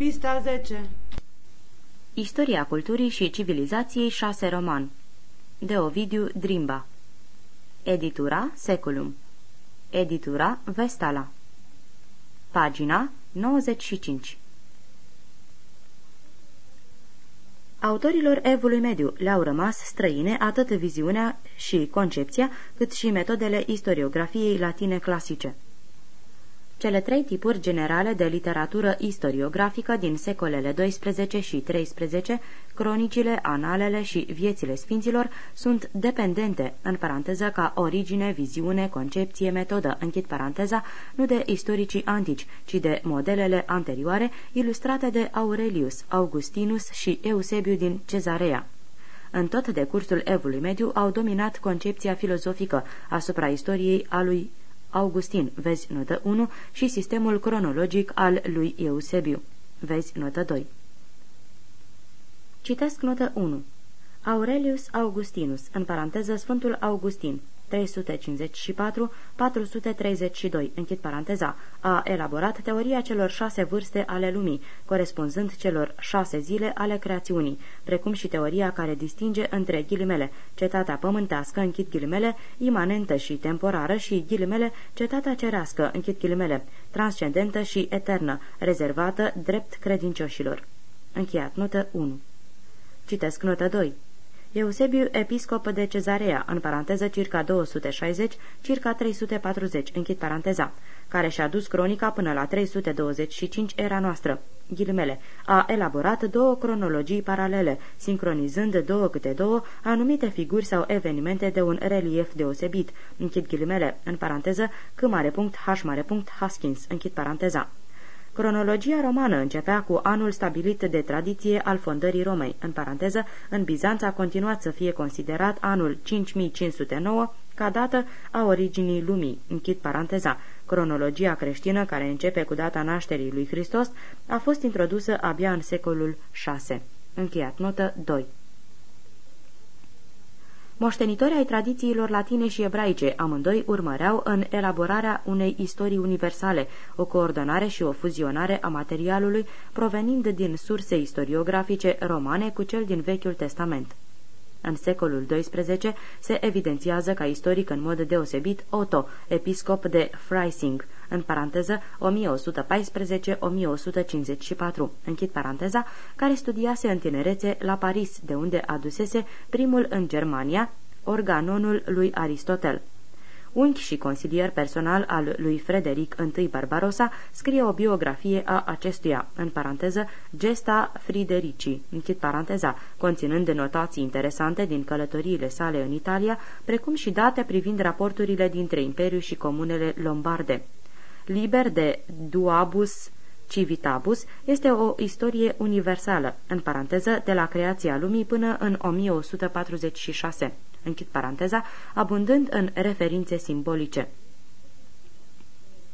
Pista 10 Istoria culturii și civilizației 6 roman. De Ovidiu Drimba. Editura Seculum. Editura Vestala. Pagina 95 Autorilor evului mediu le-au rămas străine atât viziunea și concepția, cât și metodele istoriografiei latine clasice. Cele trei tipuri generale de literatură istoriografică din secolele 12 și 13, cronicile, analele și viețile sfinților, sunt dependente, în paranteză, ca origine, viziune, concepție, metodă, închid paranteza, nu de istoricii antici, ci de modelele anterioare, ilustrate de Aurelius, Augustinus și Eusebiu din Cezarea. În tot decursul evului mediu au dominat concepția filozofică asupra istoriei a lui Augustin, vezi notă 1, și sistemul cronologic al lui Eusebiu, vezi notă 2. Citesc notă 1. Aurelius Augustinus, în paranteză Sfântul Augustin, 354-432, închid paranteza, a elaborat teoria celor șase vârste ale lumii, corespunzând celor șase zile ale creațiunii, precum și teoria care distinge între ghilimele cetatea pământească, închid ghilimele, imanentă și temporară și ghilimele cetatea cerească, închid ghilimele, transcendentă și eternă, rezervată drept credincioșilor. Încheiat notă 1. Citesc notă 2. Eusebiu, episcop de Cezarea, în paranteză circa 260, circa 340, închid paranteza, care și-a dus cronica până la 325 era noastră. Ghilimele, a elaborat două cronologii paralele, sincronizând două câte două anumite figuri sau evenimente de un relief deosebit. Închid ghilimele, în paranteză, c mare punct, h mare punct, Haskins, închid paranteza. Cronologia romană începea cu anul stabilit de tradiție al fondării Romei. În paranteză, în Bizanț a continuat să fie considerat anul 5509 ca dată a originii lumii. Închid paranteza. Cronologia creștină, care începe cu data nașterii lui Hristos, a fost introdusă abia în secolul VI. Încheiat notă 2. Moștenitori ai tradițiilor latine și ebraice, amândoi urmăreau în elaborarea unei istorii universale, o coordonare și o fuzionare a materialului provenind din surse istoriografice romane cu cel din Vechiul Testament. În secolul XII se evidențiază ca istoric în mod deosebit Otto, episcop de Freising, în paranteză 1114-1154, închid paranteza, care studiase în tinerețe la Paris, de unde adusese primul în Germania, organonul lui Aristotel. Unchi și consilier personal al lui Frederic I Barbarossa scrie o biografie a acestuia, în paranteză Gesta Friderici, închid paranteza, conținând notații interesante din călătoriile sale în Italia, precum și date privind raporturile dintre Imperiu și comunele lombarde liber de duabus civitabus, este o istorie universală, în paranteză, de la creația lumii până în 1146, închid paranteza, abundând în referințe simbolice.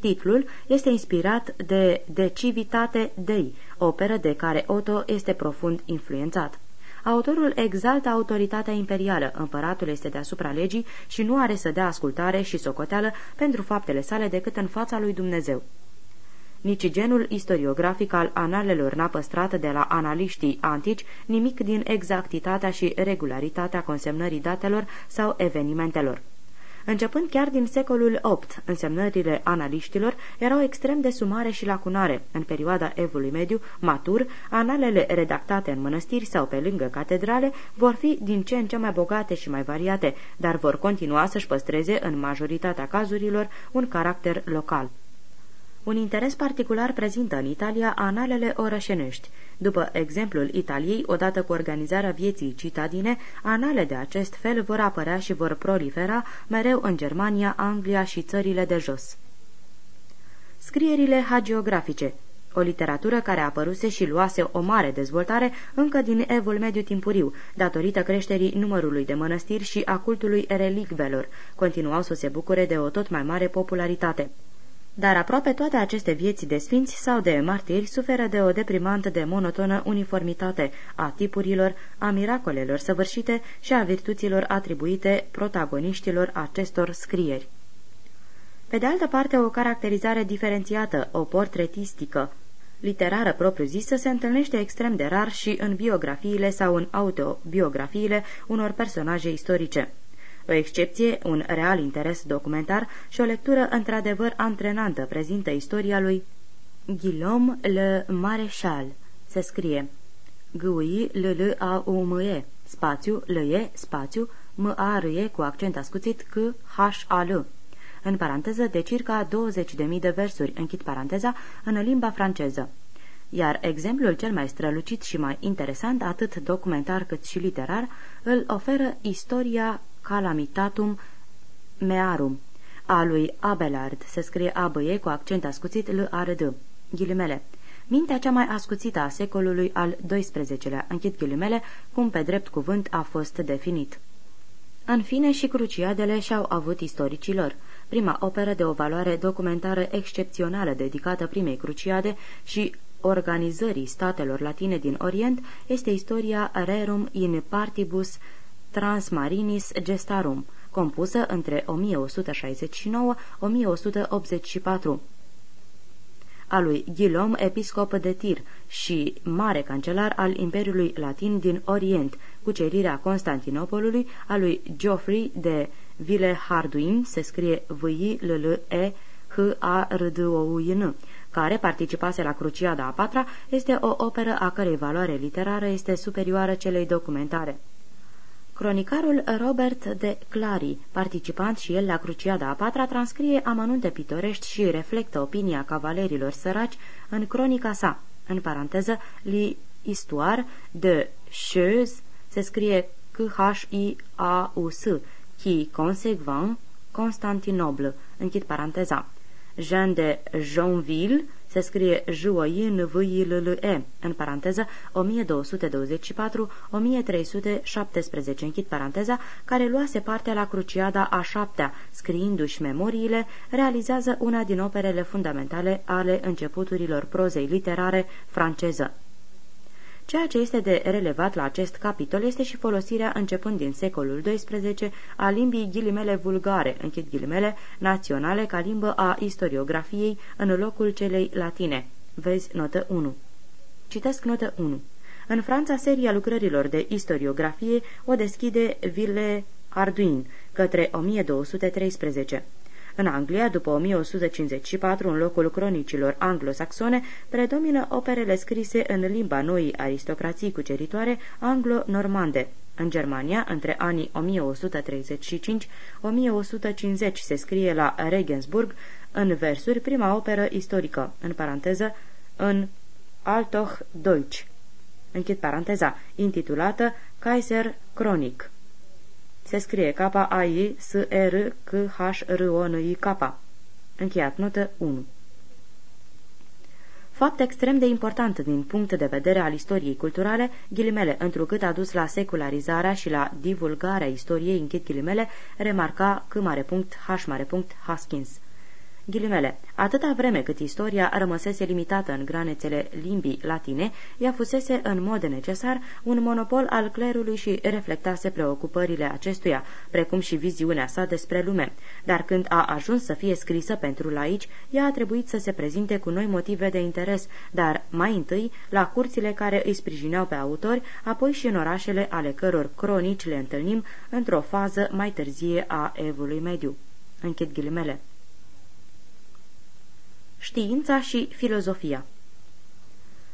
Titlul este inspirat de De Civitate Dei, operă de care Otto este profund influențat. Autorul exaltă autoritatea imperială, împăratul este deasupra legii și nu are să dea ascultare și socoteală pentru faptele sale decât în fața lui Dumnezeu. Nici genul istoriografic al analelor n-a păstrat de la analiștii antici nimic din exactitatea și regularitatea consemnării datelor sau evenimentelor. Începând chiar din secolul VIII, însemnările analiștilor erau extrem de sumare și lacunare. În perioada evului mediu, matur, analele redactate în mănăstiri sau pe lângă catedrale vor fi din ce în ce mai bogate și mai variate, dar vor continua să-și păstreze în majoritatea cazurilor un caracter local. Un interes particular prezintă în Italia analele orășenești. După exemplul Italiei, odată cu organizarea vieții citadine, anale de acest fel vor apărea și vor prolifera mereu în Germania, Anglia și țările de jos. Scrierile hagiografice o literatură care apăruse și luase o mare dezvoltare încă din evul mediu timpuriu, datorită creșterii numărului de mănăstiri și a cultului relicvelor, continuau să se bucure de o tot mai mare popularitate. Dar aproape toate aceste vieți de sfinți sau de martiri suferă de o deprimantă de monotonă uniformitate a tipurilor, a miracolelor săvârșite și a virtuților atribuite protagoniștilor acestor scrieri. Pe de altă parte, o caracterizare diferențiată, o portretistică, literară propriu-zisă se întâlnește extrem de rar și în biografiile sau în autobiografiile unor personaje istorice. O excepție, un real interes documentar și o lectură într-adevăr antrenantă prezintă istoria lui Guillaume le Maréchal. Se scrie g u i l l a u m e spațiu l e spațiu m a r e cu accent ascuțit c h a l în paranteză de circa 20.000 de versuri, închid paranteza, în limba franceză. Iar exemplul cel mai strălucit și mai interesant, atât documentar cât și literar, îl oferă istoria Calamitatum Mearum, a lui Abelard, se scrie abăie cu accent ascuțit l a r d ghilimele. Mintea cea mai ascuțită a secolului al XII-lea, închid ghilimele, cum pe drept cuvânt a fost definit. În fine, și cruciadele și-au avut istoricilor. Prima operă de o valoare documentară excepțională dedicată primei cruciade și organizării statelor latine din Orient este istoria Rerum in Partibus Transmarinis Gestarum, compusă între 1169-1184 a lui Ghilom, episcop de Tir și mare cancelar al Imperiului Latin din Orient, cucerirea Constantinopolului a lui Geoffrey de Villeharduin, se scrie v i l l e h a r d o u n care participase la Cruciada a patra, este o operă a cărei valoare literară este superioară celei documentare. Cronicarul Robert de Clary, participant și el la Cruciada a patra, transcrie amănunte pitorești și reflectă opinia cavalerilor săraci în cronica sa, în paranteză, li Histoire de Cheuse, se scrie C-H-I-A-U-S, qui consecvent Constantinople, închid paranteza. Jean de Jonville, se scrie j o i n v și l l e în paranteză 1224-1317, închid paranteza, care luase parte la Cruciada a șaptea, scriindu-și memoriile, realizează una din operele fundamentale ale începuturilor prozei literare franceză. Ceea ce este de relevat la acest capitol este și folosirea, începând din secolul XII, a limbii ghilimele vulgare, închid ghilimele, naționale ca limbă a istoriografiei în locul celei latine. Vezi notă 1. Citesc notă 1. În Franța, seria lucrărilor de istoriografie o deschide Ville Arduin către 1213. În Anglia, după 1154, în locul cronicilor anglosaxone, predomină operele scrise în limba noii aristocrații cuceritoare anglo-normande. În Germania, între anii 1135-1150 se scrie la Regensburg, în versuri, prima operă istorică, în paranteză, în Altoch Deutsch, închid paranteza, intitulată Kaiser Chronic. Se scrie K-A-I-S-R-C-H-R-O-N-I-K. Încheiat notă 1. Fapt extrem de important din punct de vedere al istoriei culturale, ghilimele, întrucât a dus la secularizarea și la divulgarea istoriei, închid ghilimele, remarca C mare punct, H mare punct, Haskins. Ghilimele, atâta vreme cât istoria rămăsese limitată în granețele limbii latine, ea fusese în mod necesar un monopol al clerului și reflectase preocupările acestuia, precum și viziunea sa despre lume. Dar când a ajuns să fie scrisă pentru laici, ea a trebuit să se prezinte cu noi motive de interes, dar mai întâi la curțile care îi sprijineau pe autori, apoi și în orașele ale căror cronici le întâlnim într-o fază mai târzie a evului mediu. Închid ghilimele știința și filozofia.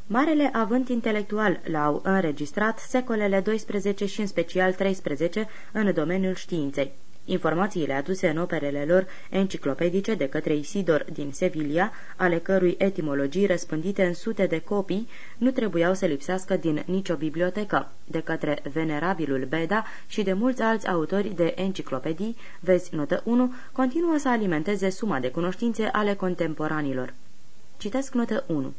Marele avânt intelectual l-au înregistrat secolele 12 și în special 13 în domeniul științei. Informațiile aduse în operele lor enciclopedice de către Isidor din Sevilla, ale cărui etimologii răspândite în sute de copii, nu trebuiau să lipsească din nicio bibliotecă, de către venerabilul Beda și de mulți alți autori de enciclopedii, vezi notă 1, continuă să alimenteze suma de cunoștințe ale contemporanilor. Citesc notă 1.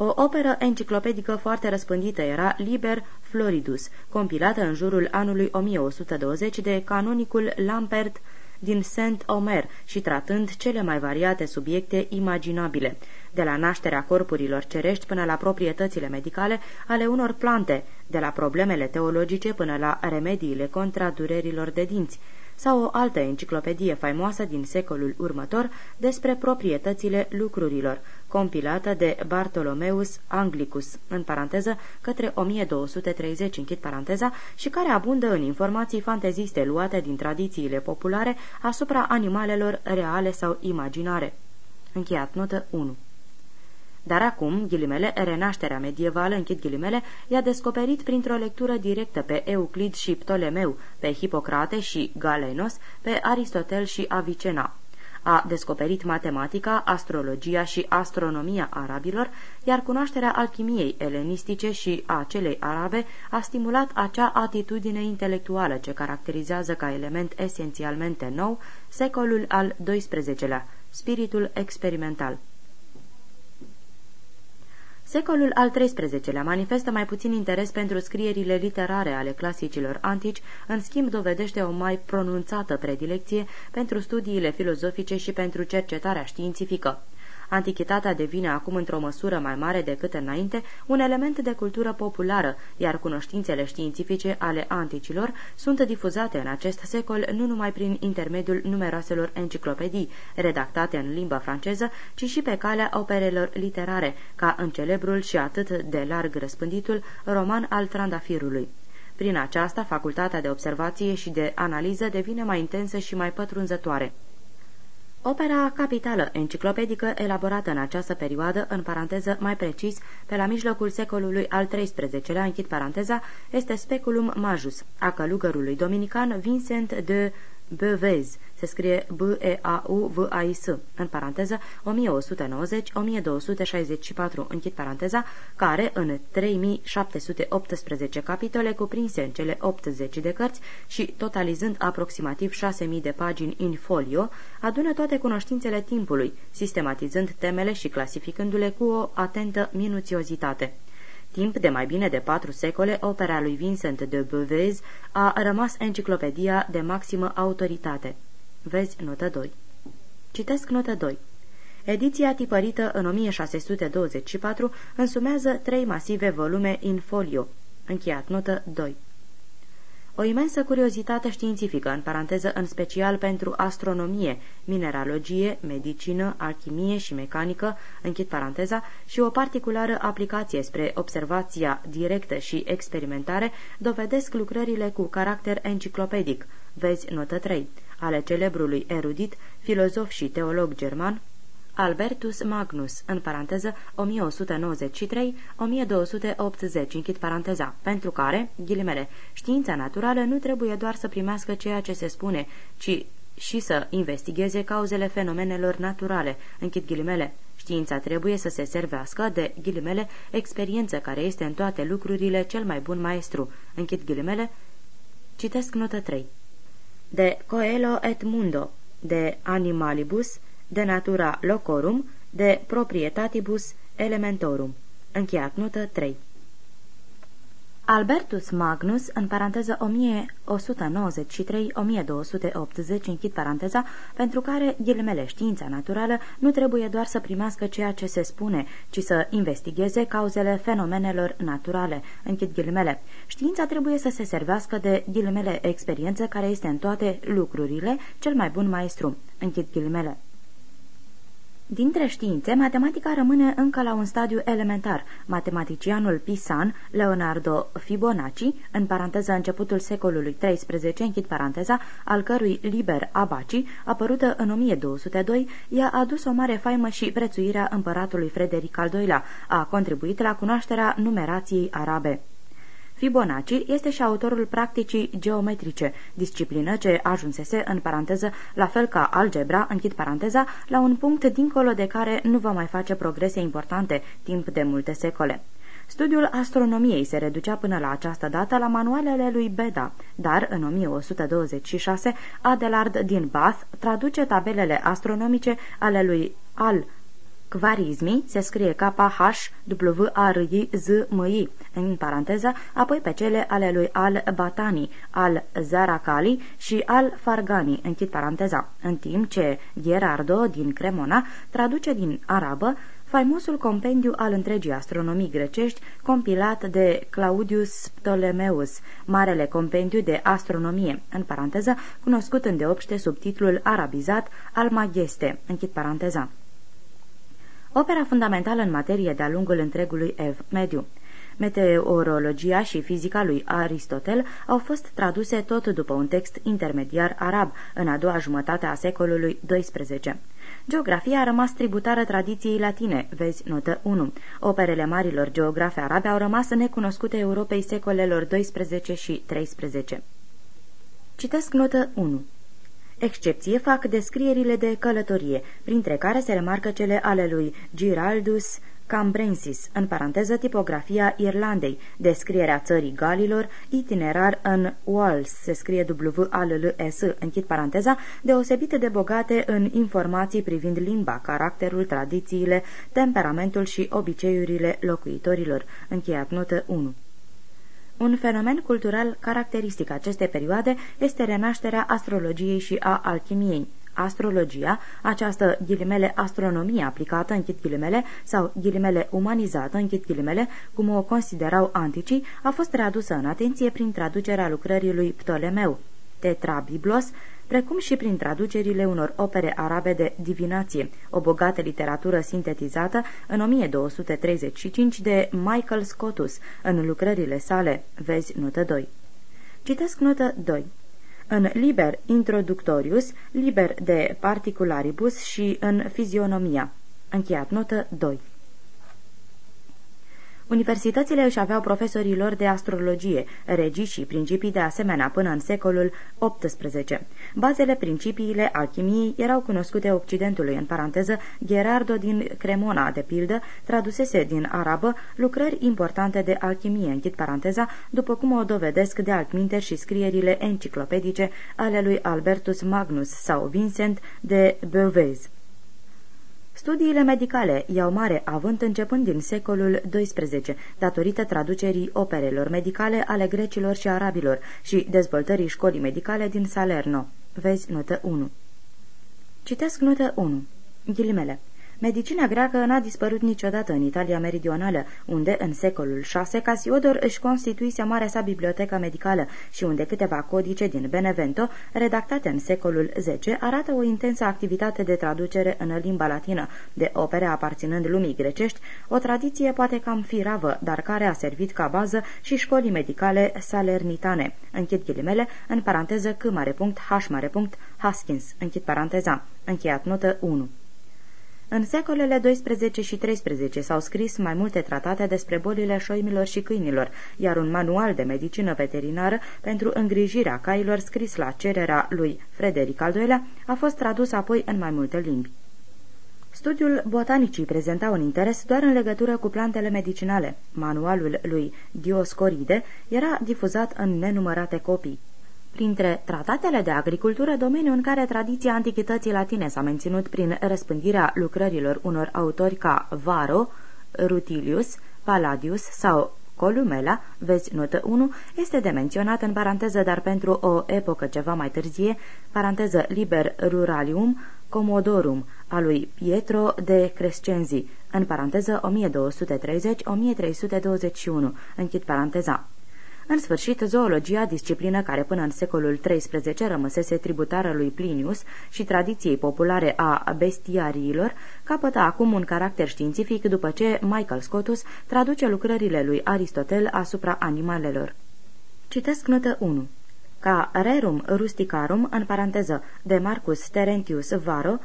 O operă enciclopedică foarte răspândită era Liber Floridus, compilată în jurul anului 1120 de canonicul Lampert din Saint-Omer și tratând cele mai variate subiecte imaginabile, de la nașterea corpurilor cerești până la proprietățile medicale ale unor plante, de la problemele teologice până la remediile contra durerilor de dinți, sau o altă enciclopedie faimoasă din secolul următor despre proprietățile lucrurilor, compilată de Bartolomeus Anglicus, în paranteză, către 1230, închid paranteza, și care abundă în informații fanteziste luate din tradițiile populare asupra animalelor reale sau imaginare. Încheiat notă 1 dar acum, ghilimele, renașterea medievală, închid ghilimele, i-a descoperit printr-o lectură directă pe Euclid și Ptolemeu, pe Hipocrate și Galenos, pe Aristotel și Avicena. A descoperit matematica, astrologia și astronomia arabilor, iar cunoașterea alchimiei elenistice și a celei arabe a stimulat acea atitudine intelectuală ce caracterizează ca element esențialmente nou secolul al XII-lea, spiritul experimental. Secolul al XIII-lea manifestă mai puțin interes pentru scrierile literare ale clasicilor antici, în schimb dovedește o mai pronunțată predilecție pentru studiile filozofice și pentru cercetarea științifică. Antichitatea devine acum într-o măsură mai mare decât înainte un element de cultură populară, iar cunoștințele științifice ale anticilor sunt difuzate în acest secol nu numai prin intermediul numeroaselor enciclopedii redactate în limba franceză, ci și pe calea operelor literare, ca în celebrul și atât de larg răspânditul roman al trandafirului. Prin aceasta, facultatea de observație și de analiză devine mai intensă și mai pătrunzătoare. Opera capitală enciclopedică elaborată în această perioadă, în paranteză mai precis, pe la mijlocul secolului al XIII-lea, închid paranteza, este Speculum Majus, a călugărului dominican Vincent de Bevez, se scrie B-E-A-U-V-A-I-S, în paranteză 1190-1264, închid paranteza, care în 3718 capitole cuprinse în cele 80 de cărți și totalizând aproximativ 6000 de pagini in folio, adună toate cunoștințele timpului, sistematizând temele și clasificându-le cu o atentă minuțiozitate. Timp de mai bine de patru secole, opera lui Vincent de Beauvais a rămas enciclopedia de maximă autoritate. Vezi notă 2. Citesc notă 2. Ediția tipărită în 1624 însumează trei masive volume in folio. Încheiat notă 2 o imensă curiozitate științifică, în paranteză în special pentru astronomie, mineralogie, medicină, alchimie și mecanică, închid paranteza, și o particulară aplicație spre observația directă și experimentare, dovedesc lucrările cu caracter enciclopedic, vezi notă 3, ale celebrului erudit, filozof și teolog german, Albertus Magnus, în paranteză 1193-1280, închid paranteza, pentru care, ghilimele, știința naturală nu trebuie doar să primească ceea ce se spune, ci și să investigheze cauzele fenomenelor naturale, închid ghilimele. Știința trebuie să se servească de, ghilimele, experiență care este în toate lucrurile cel mai bun maestru, închid ghilimele. Citesc notă 3. De Coelo et Mundo, de Animalibus, de natura locorum, de proprietatibus elementorum. Încheiat notă 3. Albertus Magnus, în paranteză 1193-1280, închid paranteza, pentru care, ghilimele, știința naturală nu trebuie doar să primească ceea ce se spune, ci să investigheze cauzele fenomenelor naturale, închid ghilimele. Știința trebuie să se servească de, ghilimele, experiență care este în toate lucrurile cel mai bun maestru, închid ghilimele. Dintre științe, matematica rămâne încă la un stadiu elementar. Matematicianul Pisan, Leonardo Fibonacci, în paranteză începutul secolului XIII, închid paranteza, al cărui Liber Abaci, apărută în 1202, i-a adus o mare faimă și prețuirea împăratului Frederic al II-lea, a contribuit la cunoașterea numerației arabe. Fibonacci este și autorul practicii geometrice, disciplină ce ajunsese, în paranteză, la fel ca algebra, închid paranteza, la un punct dincolo de care nu va mai face progrese importante timp de multe secole. Studiul astronomiei se reducea până la această dată la manualele lui Beda, dar în 1126 Adelard din Bath traduce tabelele astronomice ale lui Al Kvarizmi se scrie K-H-W-A-R-I-Z-M-I, în paranteză, apoi pe cele ale lui Al-Batani, Al-Zarakali și Al-Fargani, închid paranteza, în timp ce Gerardo din Cremona traduce din arabă faimosul compendiu al întregii astronomii grecești, compilat de Claudius Ptolemeus, marele compendiu de astronomie, în paranteză, cunoscut îndeopște sub titlul arabizat al Mageste, închid paranteza. Opera fundamentală în materie de-a lungul întregului ev mediu. Meteorologia și fizica lui Aristotel au fost traduse tot după un text intermediar arab în a doua jumătate a secolului XII. Geografia a rămas tributară tradiției latine, vezi notă 1. Operele marilor geografe arabe au rămas necunoscute Europei secolelor 12 și 13. Citesc notă 1. Excepție fac descrierile de călătorie, printre care se remarcă cele ale lui Giraldus Cambrensis, în paranteză tipografia Irlandei, descrierea țării Galilor, itinerar în Wales, se scrie w a l l s închid paranteza, deosebite de bogate în informații privind limba, caracterul, tradițiile, temperamentul și obiceiurile locuitorilor. Încheiat notă 1. Un fenomen cultural caracteristic acestei perioade este renașterea astrologiei și a alchimiei. Astrologia, această ghilimele astronomie aplicată, închid ghilimele, sau ghilimele umanizată, închid ghilimele, cum o considerau anticii, a fost readusă în atenție prin traducerea lucrării lui Ptolemeu. Tetrabiblos, precum și prin traducerile unor opere arabe de divinație, o bogată literatură sintetizată în 1235 de Michael Scotus în lucrările sale, vezi notă 2. Citesc notă 2 în Liber Introductorius, Liber de Particularibus și în Fizionomia. Încheiat notă 2. Universitățile își aveau profesorii lor de astrologie, regii și principii de asemenea până în secolul XVIII. Bazele principiile alchimiei erau cunoscute Occidentului, în paranteză, Gerardo din Cremona, de pildă, tradusese din arabă lucrări importante de alchimie, închid paranteza, după cum o dovedesc de altminte și scrierile enciclopedice ale lui Albertus Magnus sau Vincent de Beauvais. Studiile medicale iau mare avânt începând din secolul XII, datorită traducerii operelor medicale ale grecilor și arabilor și dezvoltării școlii medicale din Salerno. Vezi notă 1. Citesc notă 1. Ghilimele. Medicina greacă n-a dispărut niciodată în Italia meridională, unde, în secolul VI, Casiodor își constituise marea sa bibliotecă medicală și unde câteva codice din Benevento, redactate în secolul X, arată o intensă activitate de traducere în limba latină de opere aparținând lumii grecești, o tradiție poate cam firavă, dar care a servit ca bază și școlii medicale salernitane. Închid ghilimele, în paranteză c mare punct, h mare punct, Haskins, închid paranteza. Încheiat notă 1. În secolele 12 și 13 s-au scris mai multe tratate despre bolile șoimilor și câinilor, iar un manual de medicină veterinară pentru îngrijirea cailor scris la cererea lui Frederic al II-lea a fost tradus apoi în mai multe limbi. Studiul botanicii prezenta un interes doar în legătură cu plantele medicinale. Manualul lui Dioscoride era difuzat în nenumărate copii. Printre tratatele de agricultură, domeniu în care tradiția antichității latine s-a menținut prin răspândirea lucrărilor unor autori ca Varo, Rutilius, Palladius sau Columela, vezi notă 1, este de menționat în paranteză, dar pentru o epocă ceva mai târzie, paranteză Liber Ruralium Comodorum, a lui Pietro de Crescenzi, în paranteză 1230-1321, închid paranteza. În sfârșit, zoologia, disciplină care până în secolul XIII rămăsese tributară lui Plinius și tradiției populare a bestiariilor, capătă acum un caracter științific după ce Michael Scotus traduce lucrările lui Aristotel asupra animalelor. Citesc notă 1 ca rerum rusticarum, în paranteză, de Marcus Terentius Varo,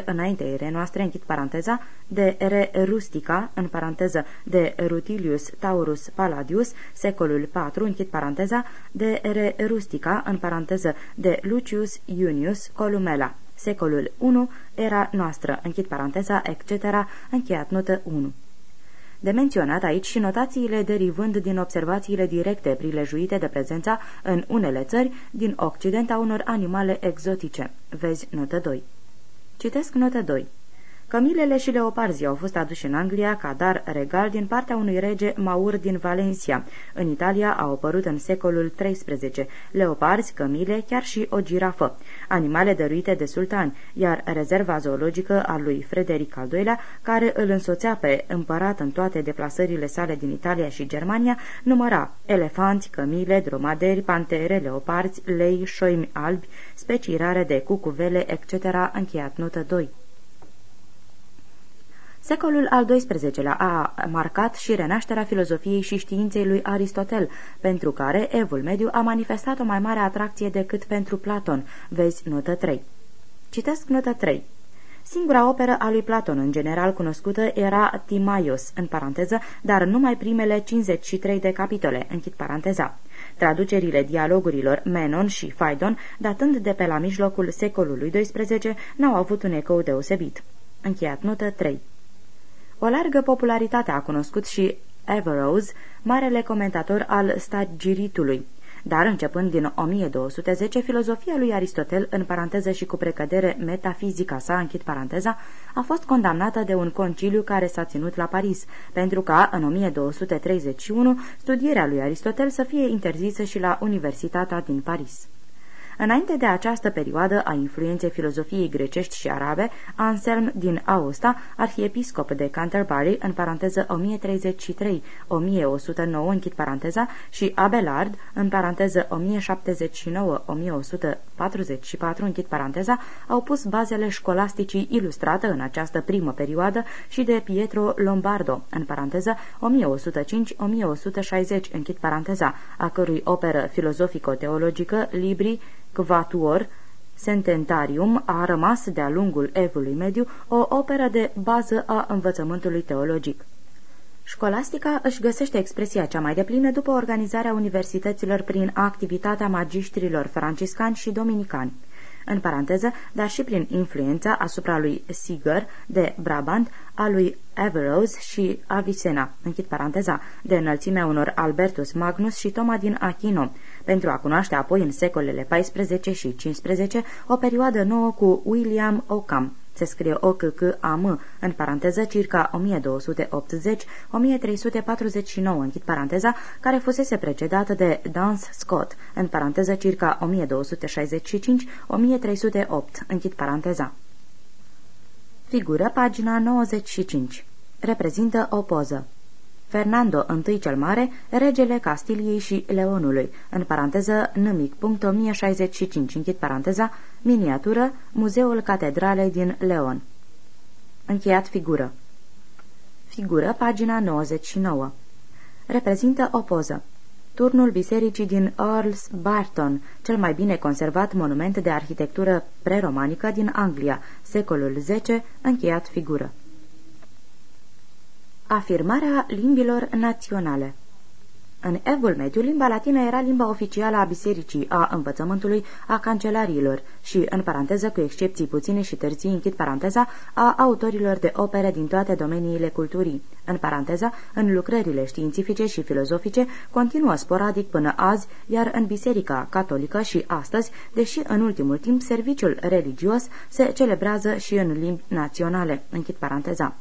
116-27 înainte ere noastre, închid paranteza, de Re Rustica, în paranteză, de Rutilius Taurus Palladius, secolul IV, închid paranteza, de Re Rustica, în paranteză, de Lucius Iunius Columela, secolul I, era noastră, închid paranteza, etc., încheiat notă 1. De menționat aici și notațiile derivând din observațiile directe prilejuite de prezența în unele țări din Occident a unor animale exotice. Vezi notă 2. Citesc notă 2. Cămilele și leoparzii au fost aduși în Anglia ca dar regal din partea unui rege Maur din Valencia. În Italia au apărut în secolul XIII leoparzi, cămile, chiar și o girafă, animale dăruite de sultani, iar rezerva zoologică a lui Frederic al II-lea, care îl însoțea pe împărat în toate deplasările sale din Italia și Germania, număra elefanți, cămile, dromaderi, pantere, leoparzi, lei, șoimi albi, specii rare de cucuvele, etc., încheiat notă 2. Secolul al XII-lea a marcat și renașterea filozofiei și științei lui Aristotel, pentru care Evul Mediu a manifestat o mai mare atracție decât pentru Platon. Vezi notă 3. Citesc notă 3. Singura operă a lui Platon, în general cunoscută, era Timaios, în paranteză, dar numai primele 53 de capitole, închid paranteza. Traducerile dialogurilor Menon și Phaidon, datând de pe la mijlocul secolului XII, n-au avut un ecou deosebit. Încheiat notă 3. O largă popularitate a cunoscut și Averroes, marele comentator al stagiritului. Dar, începând din 1210, filozofia lui Aristotel, în paranteză și cu precădere metafizica sa, închid paranteza, a fost condamnată de un conciliu care s-a ținut la Paris, pentru ca, în 1231, studierea lui Aristotel să fie interzisă și la Universitatea din Paris. Înainte de această perioadă a influenței filozofiei grecești și arabe, Anselm din Aosta, arhiepiscop de Canterbury, în paranteză 1033-1109, închid paranteza, și Abelard, în paranteză 1079-1144, închid paranteza, au pus bazele școlasticii ilustrate în această primă perioadă și de Pietro Lombardo, în paranteză 1105-1160, închid paranteza, a cărui operă filozofico-teologică, Libri Quatuor, Sententarium a rămas de-a lungul evului mediu o operă de bază a învățământului teologic. Școlastica își găsește expresia cea mai deplină după organizarea universităților prin activitatea magiștrilor franciscani și dominicani. În paranteză, dar și prin influența asupra lui Siger de Brabant, a lui Averroes și Avicenna, închid paranteza, de înălțimea unor Albertus Magnus și Toma din Achino, pentru a cunoaște apoi în secolele 14 și 15 o perioadă nouă cu William Ockham, se scrie OCC-AM, în paranteză circa 1280-1349, închid paranteza, care fusese precedată de Dance Scott, în paranteză circa 1265-1308, închid paranteza. Figură pagina 95. Reprezintă o poză. Fernando I cel Mare, regele Castiliei și Leonului, în paranteză nimic, punct 1065, închid paranteza, miniatură, Muzeul Catedralei din Leon. Încheiat figură. Figură, pagina 99. Reprezintă o poză. Turnul bisericii din Earls Barton, cel mai bine conservat monument de arhitectură preromanică din Anglia, secolul X, încheiat figură. Afirmarea limbilor naționale În Evul Mediu, limba latină era limba oficială a bisericii, a învățământului, a cancelariilor și, în paranteză, cu excepții puține și târzii, închid paranteza, a autorilor de opere din toate domeniile culturii. În paranteza, în lucrările științifice și filozofice, continuă sporadic până azi, iar în biserica catolică și astăzi, deși în ultimul timp serviciul religios se celebrează și în limbi naționale. Închid paranteza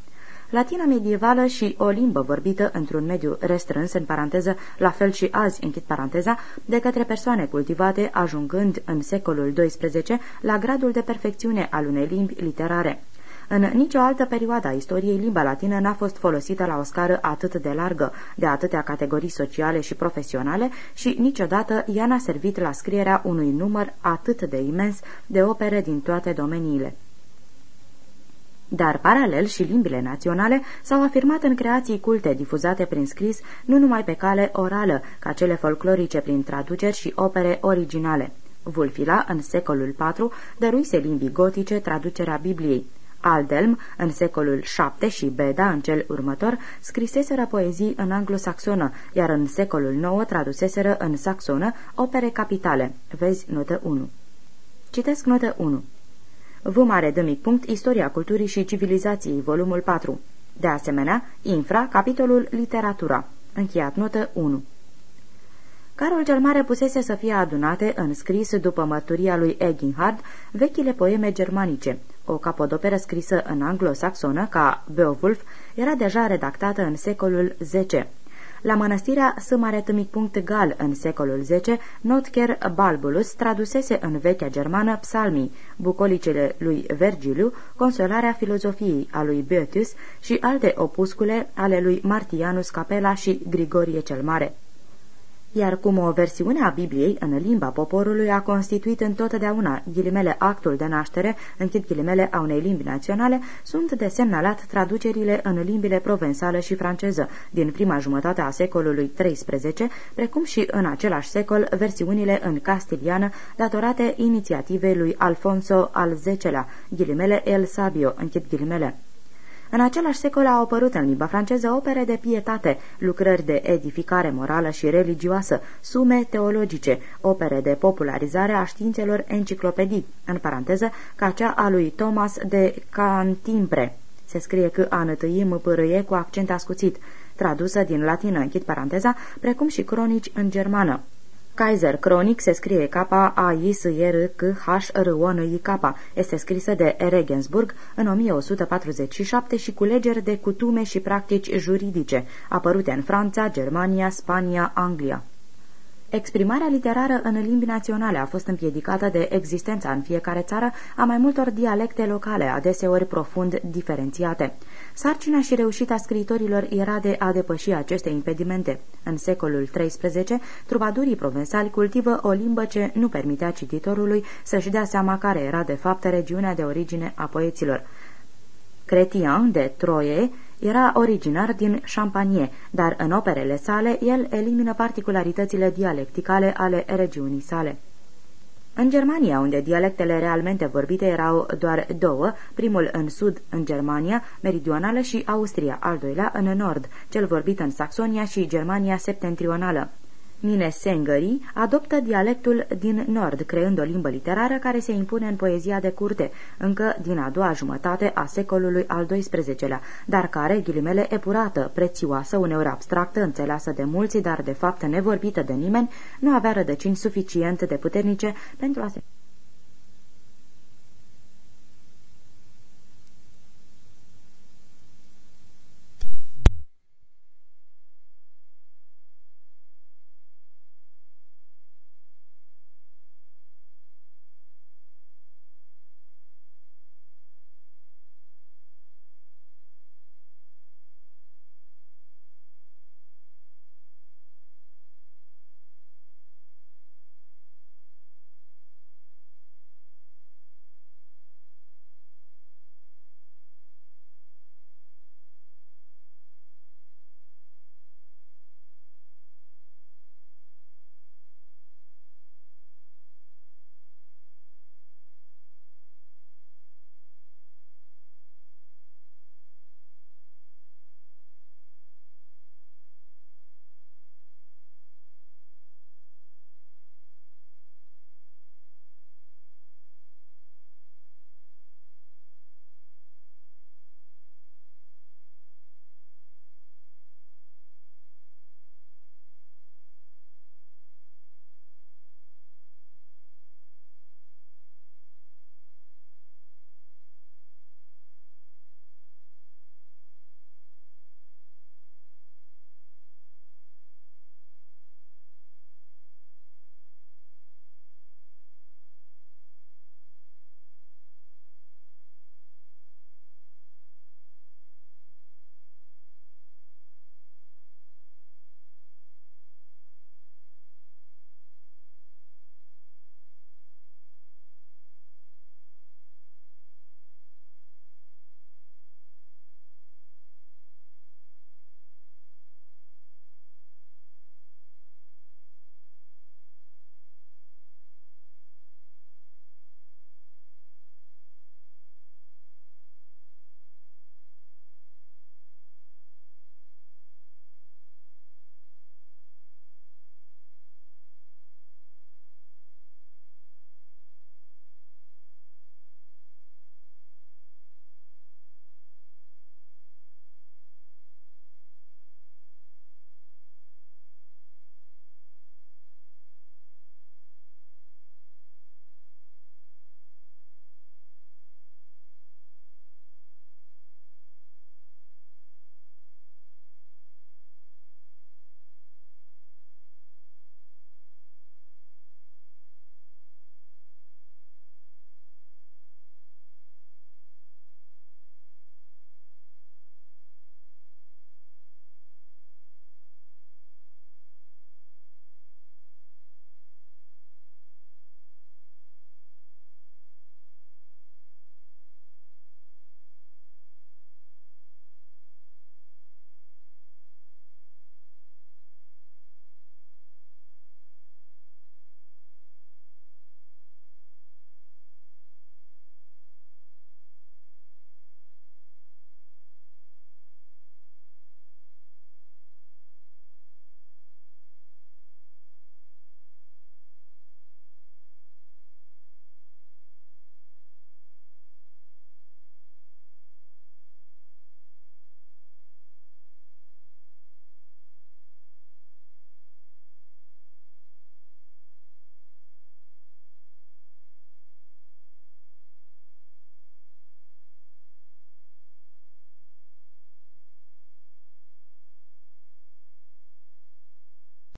latina medievală și o limbă vorbită într-un mediu restrâns, în paranteză, la fel și azi, închid paranteza, de către persoane cultivate, ajungând în secolul XII la gradul de perfecțiune al unei limbi literare. În nicio altă perioadă a istoriei, limba latină n-a fost folosită la o scară atât de largă, de atâtea categorii sociale și profesionale și niciodată ea n-a servit la scrierea unui număr atât de imens de opere din toate domeniile. Dar, paralel, și limbile naționale s-au afirmat în creații culte difuzate prin scris, nu numai pe cale orală, ca cele folclorice prin traduceri și opere originale. Vulfila, în secolul IV, dăruise limbii gotice traducerea Bibliei. Aldelm, în secolul VII și Beda, în cel următor, scriseseră poezii în anglosaxonă, iar în secolul IX traduseseră în saxonă opere capitale. Vezi notă 1. Citesc notă 1. V mare de mic punct, Istoria culturii și civilizației, volumul 4. De asemenea, infra, capitolul Literatura. Încheiat notă 1. Carol cel Mare pusese să fie adunate în scris după mărturia lui Eginhard vechile poeme germanice. O capodoperă scrisă în anglo-saxonă, ca Beowulf, era deja redactată în secolul X. La mănăstirea Gal în secolul X, Notker Balbulus tradusese în vechea germană psalmii, bucolicele lui Vergiliu, consolarea filozofiei a lui Boetius și alte opuscule ale lui Martianus Capela și Grigorie cel Mare. Iar cum o versiune a Bibliei în limba poporului a constituit întotdeauna ghilimele actul de naștere, închid ghilimele a unei limbi naționale, sunt de semnalat traducerile în limbile provensală și franceză din prima jumătate a secolului XIII, precum și în același secol versiunile în castiliană datorate inițiativei lui Alfonso al X-lea, ghilimele El Sabio, închid ghilimele. În același secol au apărut în limba franceză opere de pietate, lucrări de edificare morală și religioasă, sume teologice, opere de popularizare a științelor enciclopedii, în paranteză, ca cea a lui Thomas de Cantimbre. Se scrie că a m pârâie cu accent ascuțit, tradusă din latină, închid paranteza, precum și cronici în germană. Kaiser Chronic se scrie k a i s r k h r o n i k Este scrisă de Regensburg în 1147 și cu legeri de cutume și practici juridice, apărute în Franța, Germania, Spania, Anglia. Exprimarea literară în limbi naționale a fost împiedicată de existența în fiecare țară a mai multor dialecte locale, adeseori profund diferențiate. Sarcina și reușita scriitorilor era de a depăși aceste impedimente. În secolul XIII, trubadurii provensali cultivă o limbă ce nu permitea cititorului să-și dea seama care era de fapt regiunea de origine a poeților. Cretian de Troie era originar din Champagne, dar în operele sale el elimină particularitățile dialecticale ale regiunii sale. În Germania, unde dialectele realmente vorbite erau doar două, primul în sud, în Germania meridională și Austria, al doilea în nord, cel vorbit în Saxonia și Germania septentrională. Mine Sengării adoptă dialectul din nord, creând o limbă literară care se impune în poezia de curte, încă din a doua jumătate a secolului al XII-lea, dar care, ghilimele, epurată, prețioasă, uneori abstractă, înțeleasă de mulți, dar de fapt nevorbită de nimeni, nu avea rădăcini suficient de puternice pentru a se...